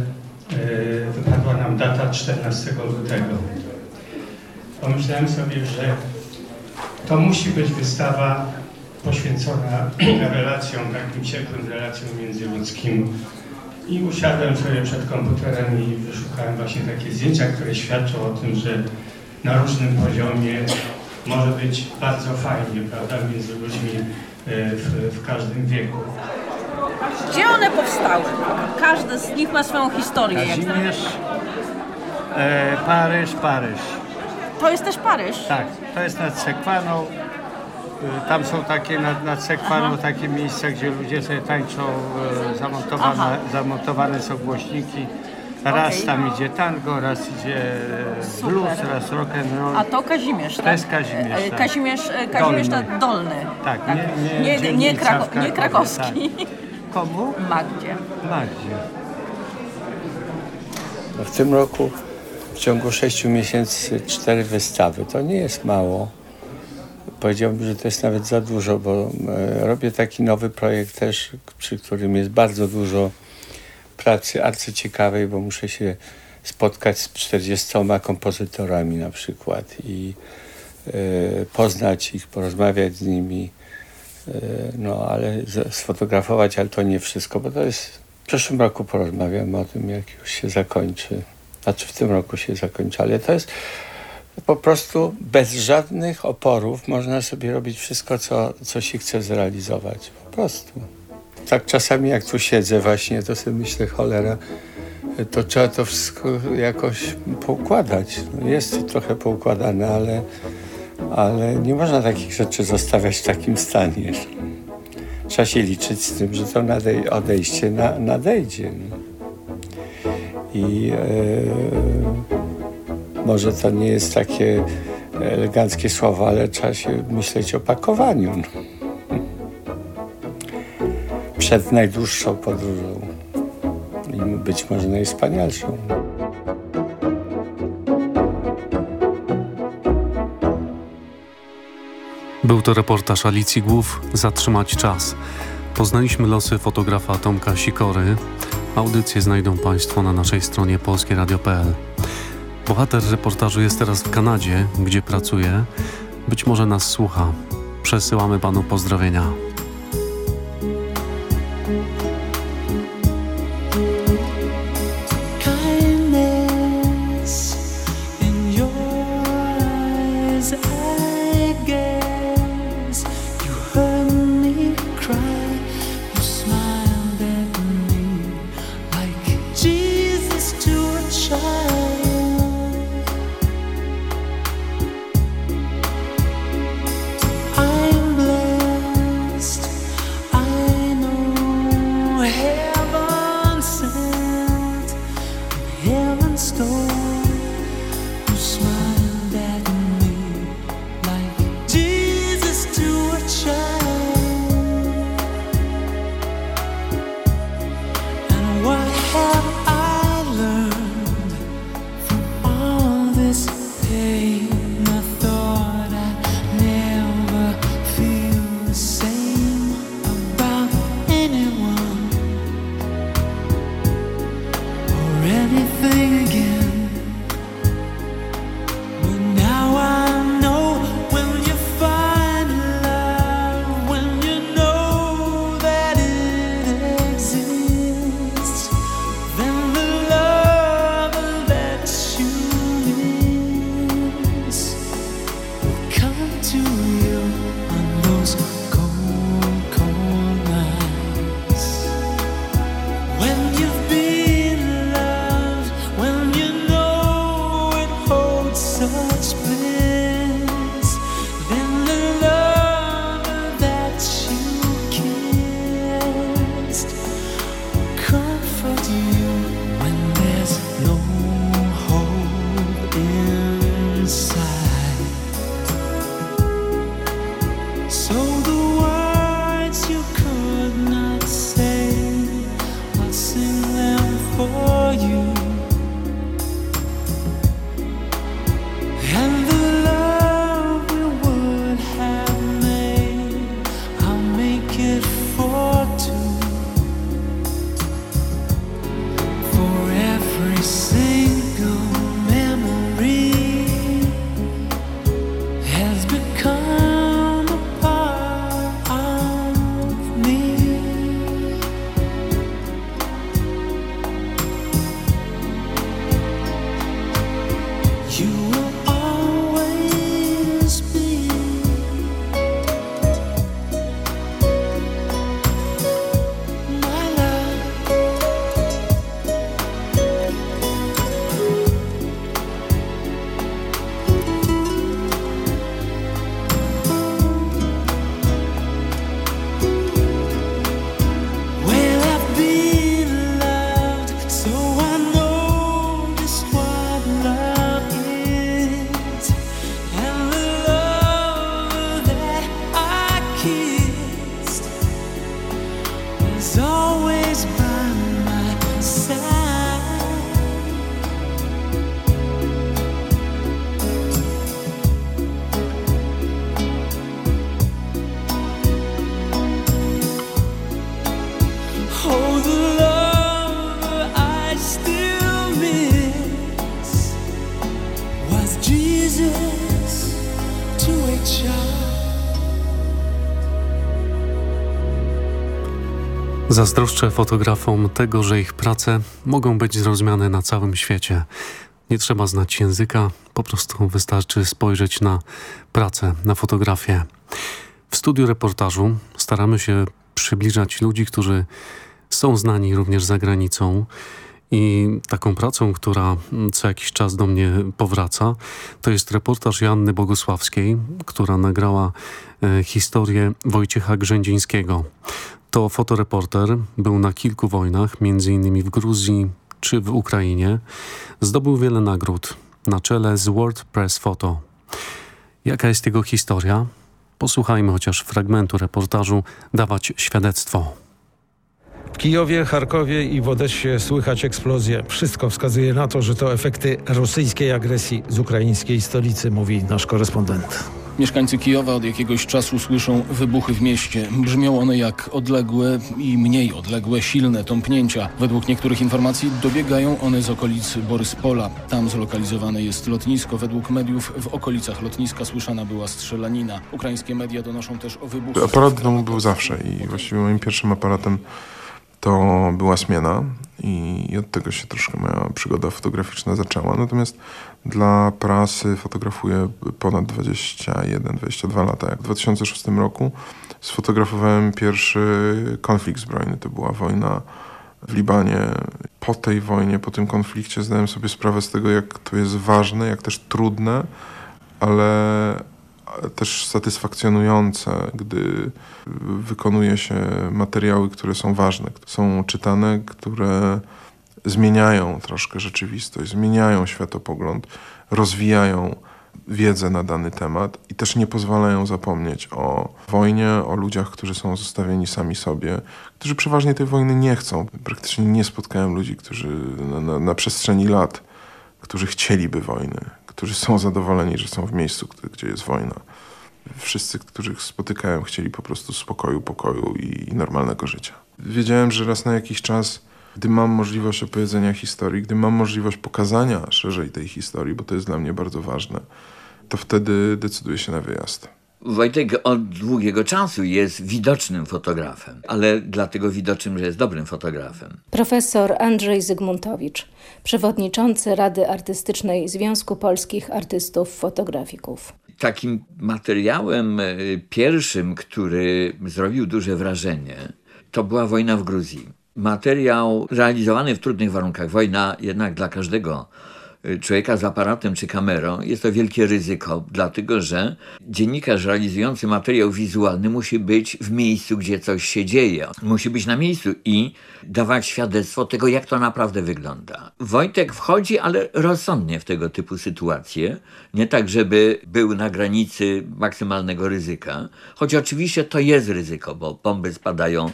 wypadła nam data 14 lutego pomyślałem sobie, że to musi być wystawa poświęcona *clears throat* relacjom, takim ciepłym relacjom międzyludzkim. I usiadłem sobie przed komputerem i wyszukałem właśnie takie zdjęcia, które świadczą o tym, że na różnym poziomie może być bardzo fajnie, prawda, między ludźmi e, w, w każdym wieku. Gdzie one powstały? Każdy z nich ma swoją historię. Kazimierz, e, Paryż, Paryż. To jest też Paryż. Tak, to jest nad Sekwaną. Y, tam są takie nad, nad Sekwaną takie miejsca, gdzie ludzie sobie tańczą, y, zamontowane, zamontowane są głośniki. Raz okay. tam idzie tango, raz idzie Super. blues, raz rock and roll. A to Kazimierz, tak? To jest Kazimierz, tak. Kazimierz, Kazimierz dolny. dolny. Tak, tak. Nie, nie, nie, nie, Krako nie krakowski. Tak. Komu? Magdzie. Magdzie. W tym roku w ciągu 6 miesięcy cztery wystawy. To nie jest mało. Powiedziałbym, że to jest nawet za dużo, bo e, robię taki nowy projekt też, przy którym jest bardzo dużo pracy arcyciekawej, bo muszę się spotkać z 40 kompozytorami na przykład i e, poznać ich, porozmawiać z nimi, e, no ale sfotografować, ale to nie wszystko, bo to jest w przyszłym roku porozmawiam o tym, jak już się zakończy znaczy w tym roku się zakończy, ale to jest po prostu bez żadnych oporów można sobie robić wszystko, co, co się chce zrealizować. Po prostu. Tak czasami jak tu siedzę właśnie, to sobie myślę, cholera, to trzeba to wszystko jakoś poukładać. No jest trochę poukładane, ale ale nie można takich rzeczy zostawiać w takim stanie. Trzeba się liczyć z tym, że to odejście na, nadejdzie. I e, może to nie jest takie eleganckie słowo, ale trzeba się myśleć o pakowaniu. Przed najdłuższą podróżą i być może najwspanialszą. Był to reportaż Alicji Głów Zatrzymać czas. Poznaliśmy losy fotografa Tomka Sikory. Audycje znajdą Państwo na naszej stronie polskieradio.pl. Bohater reportażu jest teraz w Kanadzie, gdzie pracuje. Być może nas słucha. Przesyłamy Panu pozdrowienia. You Zazdroszczę fotografom tego, że ich prace mogą być zrozumiane na całym świecie. Nie trzeba znać języka, po prostu wystarczy spojrzeć na pracę, na fotografię. W studiu reportażu staramy się przybliżać ludzi, którzy są znani również za granicą i taką pracą, która co jakiś czas do mnie powraca, to jest reportaż Janny Bogusławskiej, która nagrała e, historię Wojciecha Grzędzińskiego. To fotoreporter, był na kilku wojnach, innymi w Gruzji czy w Ukrainie. Zdobył wiele nagród, na czele z World Press Photo. Jaka jest jego historia? Posłuchajmy chociaż fragmentu reportażu Dawać świadectwo. W Kijowie, Charkowie i w Odessie słychać eksplozje. Wszystko wskazuje na to, że to efekty rosyjskiej agresji z ukraińskiej stolicy, mówi nasz korespondent. Mieszkańcy Kijowa od jakiegoś czasu słyszą wybuchy w mieście. Brzmią one jak odległe i mniej odległe, silne tąpnięcia. Według niektórych informacji dobiegają one z okolic Boryspola. Tam zlokalizowane jest lotnisko. Według mediów w okolicach lotniska słyszana była strzelanina. Ukraińskie media donoszą też o wybuchach. Aparat w domu był zawsze i właściwie moim pierwszym aparatem to była zmiana i od tego się troszkę moja przygoda fotograficzna zaczęła. Natomiast dla prasy fotografuję ponad 21-22 lata. Jak w 2006 roku sfotografowałem pierwszy konflikt zbrojny. To była wojna w Libanie. Po tej wojnie, po tym konflikcie zdałem sobie sprawę z tego, jak to jest ważne, jak też trudne, ale też satysfakcjonujące, gdy wykonuje się materiały, które są ważne, są czytane, które zmieniają troszkę rzeczywistość, zmieniają światopogląd, rozwijają wiedzę na dany temat i też nie pozwalają zapomnieć o wojnie, o ludziach, którzy są zostawieni sami sobie, którzy przeważnie tej wojny nie chcą. Praktycznie nie spotkałem ludzi, którzy na, na, na przestrzeni lat, którzy chcieliby wojny, którzy są zadowoleni, że są w miejscu, gdzie jest wojna. Wszyscy, których spotykałem, chcieli po prostu spokoju, pokoju i normalnego życia. Wiedziałem, że raz na jakiś czas, gdy mam możliwość opowiedzenia historii, gdy mam możliwość pokazania szerzej tej historii, bo to jest dla mnie bardzo ważne, to wtedy decyduję się na wyjazd. Wojtek od długiego czasu jest widocznym fotografem, ale dlatego widocznym, że jest dobrym fotografem. Profesor Andrzej Zygmuntowicz, przewodniczący Rady Artystycznej Związku Polskich Artystów Fotografików. Takim materiałem e, pierwszym, który zrobił duże wrażenie, to była wojna w Gruzji. Materiał realizowany w trudnych warunkach. Wojna jednak dla każdego człowieka z aparatem czy kamerą, jest to wielkie ryzyko, dlatego że dziennikarz realizujący materiał wizualny musi być w miejscu, gdzie coś się dzieje. Musi być na miejscu i dawać świadectwo tego, jak to naprawdę wygląda. Wojtek wchodzi, ale rozsądnie w tego typu sytuacje. Nie tak, żeby był na granicy maksymalnego ryzyka, choć oczywiście to jest ryzyko, bo bomby spadają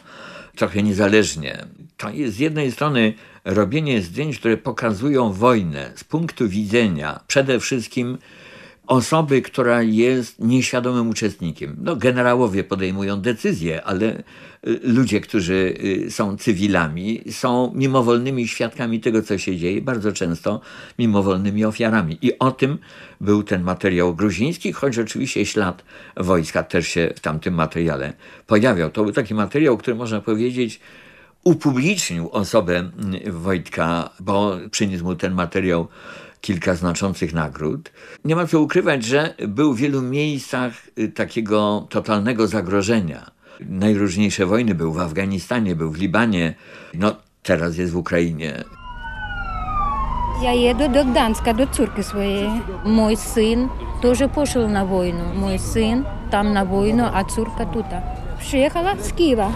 trochę niezależnie. To jest z jednej strony robienie zdjęć, które pokazują wojnę z punktu widzenia przede wszystkim osoby, która jest nieświadomym uczestnikiem. No, generałowie podejmują decyzje, ale y, ludzie, którzy y, są cywilami, są mimowolnymi świadkami tego, co się dzieje, bardzo często mimowolnymi ofiarami. I o tym był ten materiał gruziński, choć oczywiście ślad wojska też się w tamtym materiale pojawiał. To był taki materiał, który można powiedzieć, upublicznił osobę mm, Wojtka, bo przyniósł mu ten materiał kilka znaczących nagród. Nie ma co ukrywać, że był w wielu miejscach y, takiego totalnego zagrożenia. Najróżniejsze wojny był w Afganistanie, był w Libanie, no teraz jest w Ukrainie. Ja jedę do Gdańska, do córki swojej. Mój syn też poszedł na wojnę. Mój syn tam na wojnę, a córka tutaj. Przyjechała z Kijewa.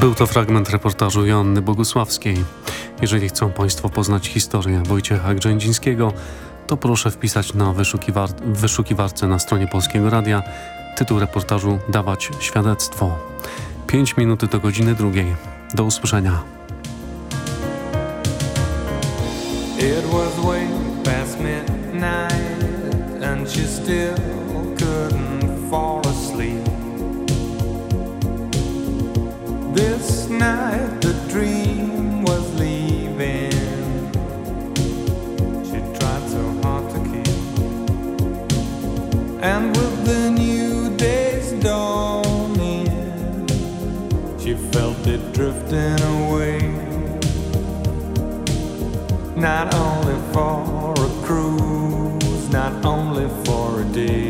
Był to fragment reportażu Joanny Bogusławskiej. Jeżeli chcą Państwo poznać historię Wojciecha Grzędzińskiego, to proszę wpisać na wyszukiwar wyszukiwarce na stronie Polskiego Radia tytuł reportażu Dawać świadectwo. 5 minuty do godziny drugiej. Do usłyszenia. It was way past midnight and she still couldn't fall asleep. This night the dream And with the new day's dawning, she felt it drifting away. Not only for a cruise, not only for a day.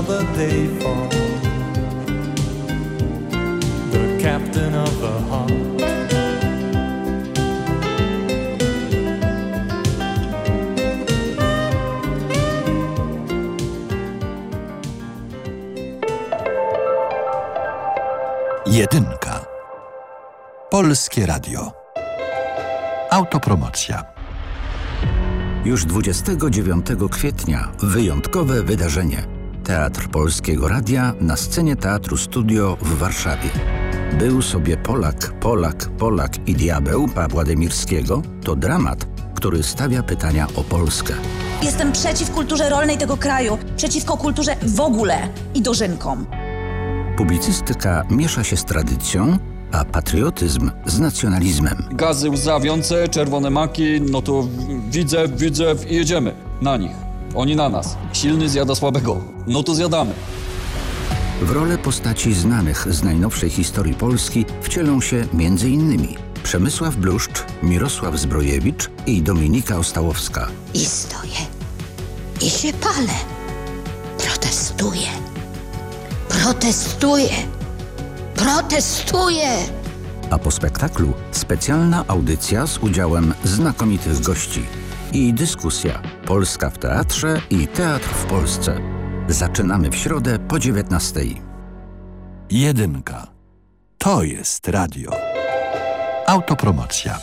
Another day for the captain of her heart. Jedynka. Polskie Radio. Autopromocja. Już 29 kwietnia wyjątkowe wydarzenie. Teatr Polskiego Radia na scenie Teatru Studio w Warszawie. Był sobie Polak, Polak, Polak i diabeł Pawła Demirskiego to dramat, który stawia pytania o Polskę. Jestem przeciw kulturze rolnej tego kraju, przeciwko kulturze w ogóle i dożynkom. Publicystyka miesza się z tradycją, a patriotyzm z nacjonalizmem. Gazy łzawiące, czerwone maki, no to widzę, widzę i jedziemy na nich. Oni na nas. Silny zjada słabego. No to zjadamy. W rolę postaci znanych z najnowszej historii Polski wcielą się m.in. Przemysław Bluszcz, Mirosław Zbrojewicz i Dominika Ostałowska. I stoję. I się palę. Protestuję. Protestuję. Protestuję. A po spektaklu specjalna audycja z udziałem znakomitych gości i dyskusja Polska w teatrze i teatr w Polsce. Zaczynamy w środę po 19. Jedynka. To jest radio. Autopromocja.